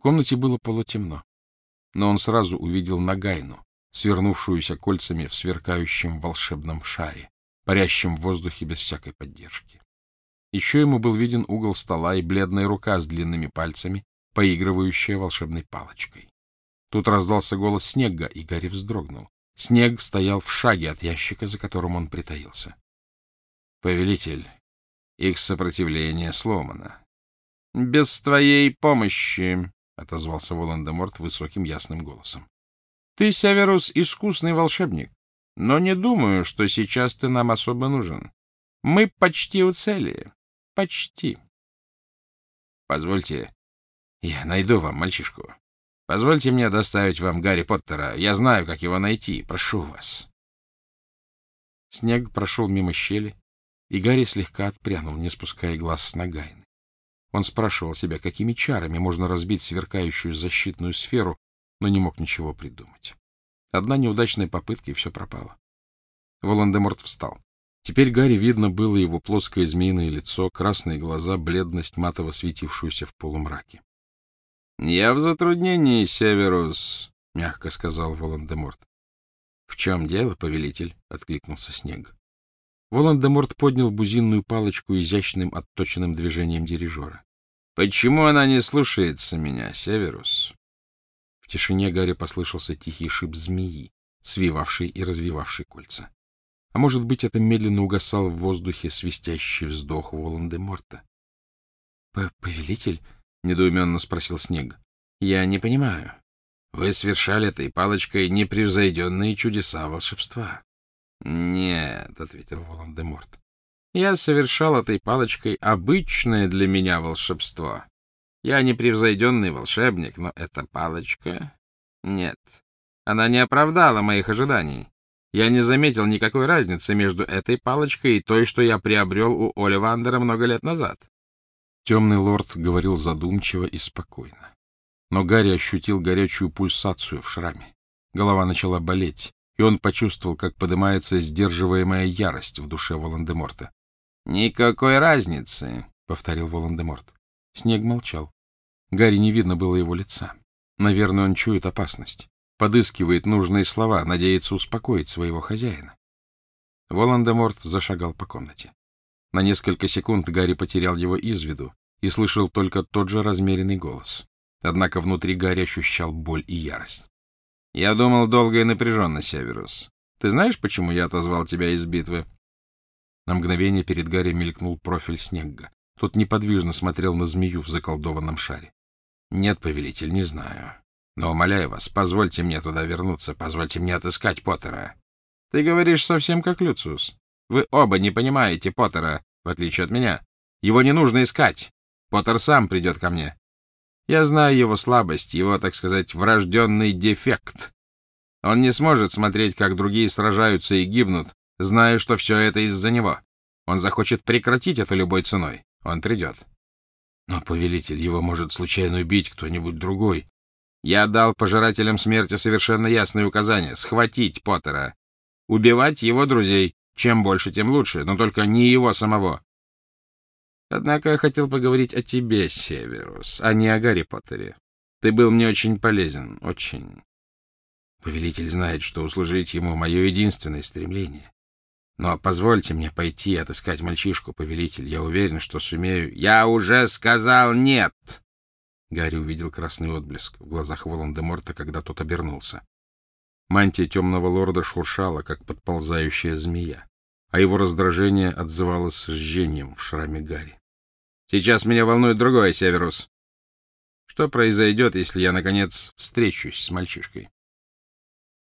комнате было полутемно, но он сразу увидел Нагайну, свернувшуюся кольцами в сверкающем волшебном шаре, парящем в воздухе без всякой поддержки. Еще ему был виден угол стола и бледная рука с длинными пальцами, поигрывающая волшебной палочкой. Тут раздался голос Снега, и Гарри вздрогнул. Снег стоял в шаге от ящика, за которым он притаился. — Повелитель, их сопротивление сломано. — Без твоей помощи, — отозвался Волан-де-Морт высоким ясным голосом. — Ты, Северус, искусный волшебник, но не думаю, что сейчас ты нам особо нужен. Мы почти у цели. Почти. — Позвольте, я найду вам мальчишку. Позвольте мне доставить вам Гарри Поттера. Я знаю, как его найти. Прошу вас. Снег прошел мимо щели, и Гарри слегка отпрянул, не спуская глаз с Нагайны. Он спрашивал себя, какими чарами можно разбить сверкающую защитную сферу, но не мог ничего придумать. Одна неудачная попытка, и все пропало. Волан-де-Морт встал. Теперь Гарри видно было его плоское змеиное лицо, красные глаза, бледность, матово светившуюся в полумраке. — Я в затруднении, Северус, — мягко сказал Волан-де-Морт. — В чем дело, повелитель? — откликнулся Снег. Волан-де-Морт поднял бузинную палочку изящным отточенным движением дирижера. — Почему она не слушается меня, Северус? В тишине Гарри послышался тихий шип змеи, свивавший и развивавший кольца. А может быть, это медленно угасал в воздухе свистящий вздох Волан-де-Морта. — Повелитель? — недоуменно спросил Снег. — Я не понимаю. Вы совершали этой палочкой непревзойденные чудеса волшебства. — Нет, — ответил Волан-де-Морт. — Я совершал этой палочкой обычное для меня волшебство. Я непревзойденный волшебник, но эта палочка... Нет, она не оправдала моих ожиданий. Я не заметил никакой разницы между этой палочкой и той, что я приобрел у Оливандера много лет назад. Темный лорд говорил задумчиво и спокойно. Но Гарри ощутил горячую пульсацию в шраме. Голова начала болеть и он почувствовал, как поднимается сдерживаемая ярость в душе Волан-де-Морта. — Никакой разницы, — повторил Волан-де-Морт. Снег молчал. Гарри не видно было его лица. Наверное, он чует опасность, подыскивает нужные слова, надеется успокоить своего хозяина. Волан-де-Морт зашагал по комнате. На несколько секунд Гарри потерял его из виду и слышал только тот же размеренный голос. Однако внутри Гарри ощущал боль и ярость. Я думал долго и напряженно, Северус. Ты знаешь, почему я отозвал тебя из битвы? На мгновение перед Гарри мелькнул профиль Снегга. Тот неподвижно смотрел на змею в заколдованном шаре. — Нет, повелитель, не знаю. Но, умоляю вас, позвольте мне туда вернуться, позвольте мне отыскать Поттера. Ты говоришь совсем как Люциус. Вы оба не понимаете Поттера, в отличие от меня. Его не нужно искать. Поттер сам придет ко мне. Я знаю его слабость, его, так сказать, врожденный дефект. Он не сможет смотреть, как другие сражаются и гибнут, зная, что все это из-за него. Он захочет прекратить это любой ценой. Он придет. Но, повелитель, его может случайно убить кто-нибудь другой. Я дал пожирателям смерти совершенно ясные указания — схватить Поттера. Убивать его друзей. Чем больше, тем лучше, но только не его самого. Однако я хотел поговорить о тебе, Северус, а не о Гарри Поттере. Ты был мне очень полезен, очень. Повелитель знает, что услужить ему — мое единственное стремление. Но позвольте мне пойти отыскать мальчишку, повелитель. Я уверен, что сумею... — Я уже сказал нет! Гарри увидел красный отблеск в глазах Волан-де-Морта, когда тот обернулся. Мантия темного лорда шуршала, как подползающая змея, а его раздражение отзывалось жжением в шраме Гарри. Сейчас меня волнует другое, Северус. Что произойдет, если я, наконец, встречусь с мальчишкой?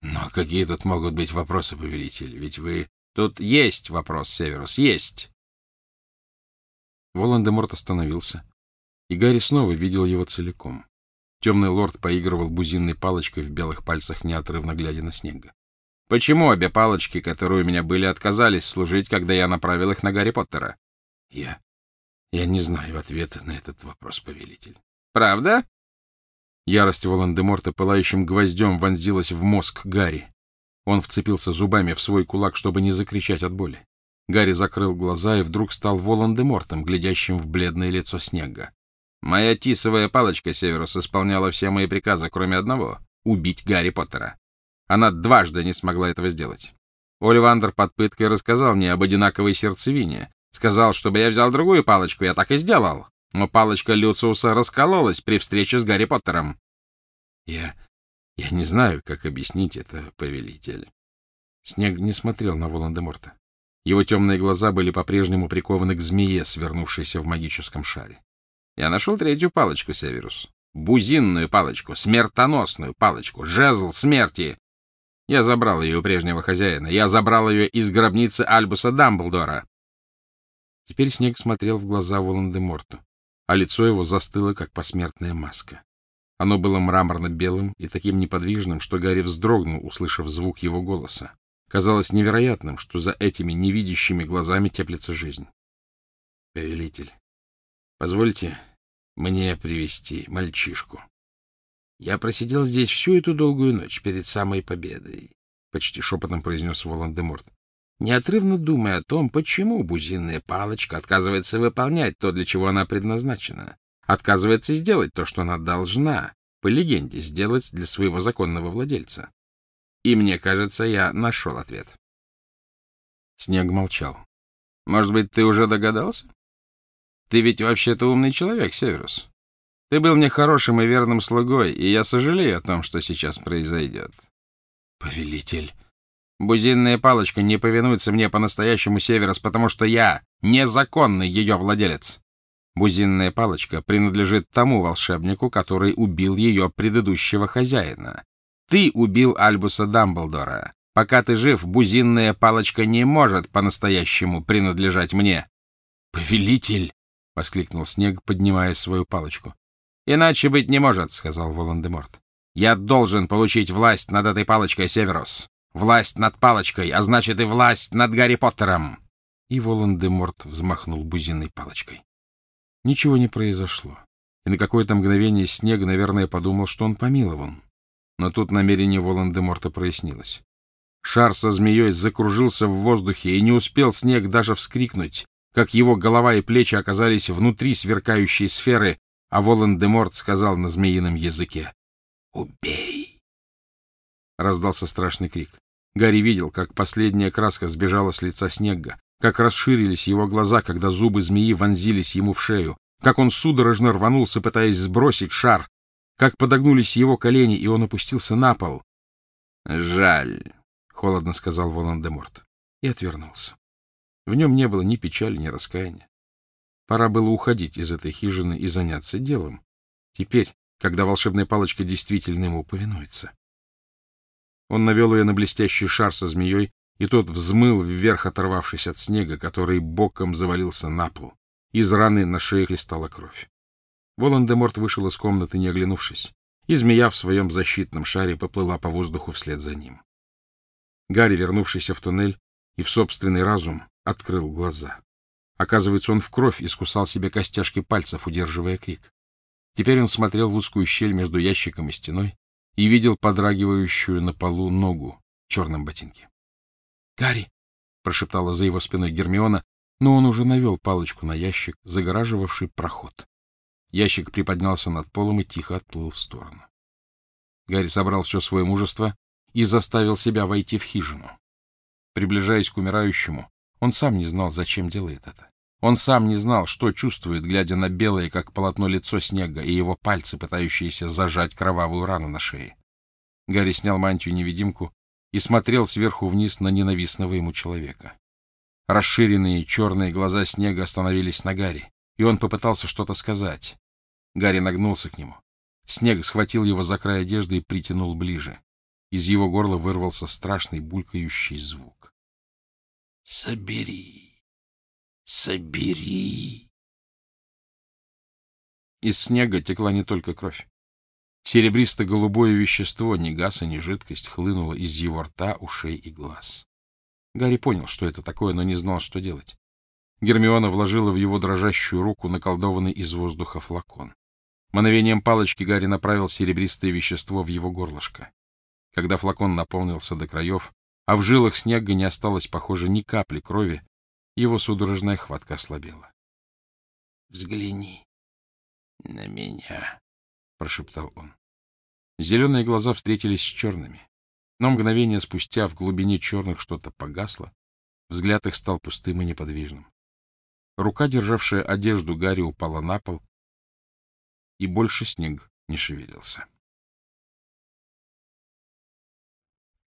Но какие тут могут быть вопросы, повелитель? Ведь вы... Тут есть вопрос, Северус, есть. Волан-де-Морт остановился, и Гарри снова видел его целиком. Темный лорд поигрывал бузинной палочкой в белых пальцах, неотрывно глядя на снега. — Почему обе палочки, которые у меня были, отказались служить, когда я направил их на Гарри Поттера? — Я... Я не знаю ответа на этот вопрос, повелитель. Правда? Ярость Волан-де-Морта пылающим гвоздем вонзилась в мозг Гарри. Он вцепился зубами в свой кулак, чтобы не закричать от боли. Гарри закрыл глаза и вдруг стал Волан-де-Мортом, глядящим в бледное лицо снега. Моя тисовая палочка Северус исполняла все мои приказы, кроме одного — убить Гарри Поттера. Она дважды не смогла этого сделать. Оливандер под пыткой рассказал мне об одинаковой сердцевине. Сказал, чтобы я взял другую палочку, я так и сделал. Но палочка Люциуса раскололась при встрече с Гарри Поттером. Я... я не знаю, как объяснить это, повелитель. Снег не смотрел на Волан-де-Морта. Его темные глаза были по-прежнему прикованы к змее, свернувшейся в магическом шаре. Я нашел третью палочку, Северус. Бузинную палочку, смертоносную палочку, жезл смерти. Я забрал ее у прежнего хозяина. Я забрал ее из гробницы Альбуса Дамблдора. Теперь Снег смотрел в глаза Волан-де-Морту, а лицо его застыло, как посмертная маска. Оно было мраморно-белым и таким неподвижным, что Гарри вздрогнул, услышав звук его голоса. Казалось невероятным, что за этими невидящими глазами теплится жизнь. — Повелитель, позвольте мне привести мальчишку. Я просидел здесь всю эту долгую ночь перед самой победой, — почти шепотом произнес Волан-де-Морт, неотрывно думая о том, почему бузинная палочка отказывается выполнять то, для чего она предназначена, отказывается сделать то, что она должна, по легенде, сделать для своего законного владельца. И мне кажется, я нашел ответ. Снег молчал. — Может быть, ты уже догадался? Ты ведь вообще-то умный человек, Северус. Ты был мне хорошим и верным слугой, и я сожалею о том, что сейчас произойдет. Повелитель. Бузинная палочка не повинуется мне по-настоящему, Северус, потому что я незаконный ее владелец. Бузинная палочка принадлежит тому волшебнику, который убил ее предыдущего хозяина. Ты убил Альбуса Дамблдора. Пока ты жив, бузинная палочка не может по-настоящему принадлежать мне. — Повелитель! — воскликнул Снег, поднимая свою палочку. — Иначе быть не может, — сказал Волан-де-Морт. — Я должен получить власть над этой палочкой, Северус. Власть над палочкой, а значит и власть над Гарри Поттером. И Волан-де-Морт взмахнул бузиной палочкой. Ничего не произошло, и на какое-то мгновение Снег, наверное, подумал, что он помилован. Но тут намерение Волан-де-Морта прояснилось. Шар со змеей закружился в воздухе, и не успел снег даже вскрикнуть, как его голова и плечи оказались внутри сверкающей сферы, а Волан-де-Морт сказал на змеином языке «Убей!». Раздался страшный крик. Гарри видел, как последняя краска сбежала с лица снега, как расширились его глаза, когда зубы змеи вонзились ему в шею, как он судорожно рванулся, пытаясь сбросить шар, как подогнулись его колени, и он опустился на пол. — Жаль, — холодно сказал Волан-де-Морт, и отвернулся. В нем не было ни печали, ни раскаяния. Пора было уходить из этой хижины и заняться делом. Теперь, когда волшебная палочка действительно ему повинуется. Он навел ее на блестящий шар со змеей, и тот взмыл вверх, оторвавшись от снега, который боком завалился на пол. Из раны на шее хлестала кровь. Волан-де-Морт вышел из комнаты, не оглянувшись, и змея в своем защитном шаре поплыла по воздуху вслед за ним. Гарри, вернувшийся в туннель и в собственный разум, открыл глаза. Оказывается, он в кровь искусал себе костяшки пальцев, удерживая крик. Теперь он смотрел в узкую щель между ящиком и стеной и видел подрагивающую на полу ногу в черном ботинке. — Гарри! — прошептала за его спиной Гермиона, но он уже навел палочку на ящик, загораживавший проход. Ящик приподнялся над полом и тихо отплыл в сторону. Гарри собрал все свое мужество и заставил себя войти в хижину. Приближаясь к умирающему, он сам не знал, зачем делает это. Он сам не знал, что чувствует, глядя на белое, как полотно, лицо снега и его пальцы, пытающиеся зажать кровавую рану на шее. Гарри снял мантию-невидимку и смотрел сверху вниз на ненавистного ему человека. Расширенные черные глаза снега остановились на Гарри и он попытался что-то сказать. Гарри нагнулся к нему. Снег схватил его за край одежды и притянул ближе. Из его горла вырвался страшный булькающий звук. — Собери! Собери! Из снега текла не только кровь. Серебристо-голубое вещество, ни газа, ни жидкость, хлынуло из его рта, ушей и глаз. Гарри понял, что это такое, но не знал, что делать. Гермиона вложила в его дрожащую руку наколдованный из воздуха флакон. Мановением палочки Гарри направил серебристое вещество в его горлышко. Когда флакон наполнился до краев, а в жилах снега не осталось, похоже, ни капли крови, его судорожная хватка ослабела. — Взгляни, — На меня, — прошептал он. Зеленые глаза встретились с черными. Но мгновение спустя в глубине черных что-то погасло, взгляд их стал пустым и неподвижным. Рука, державшая одежду Гарри, упала на пол, и больше снег не шевелился.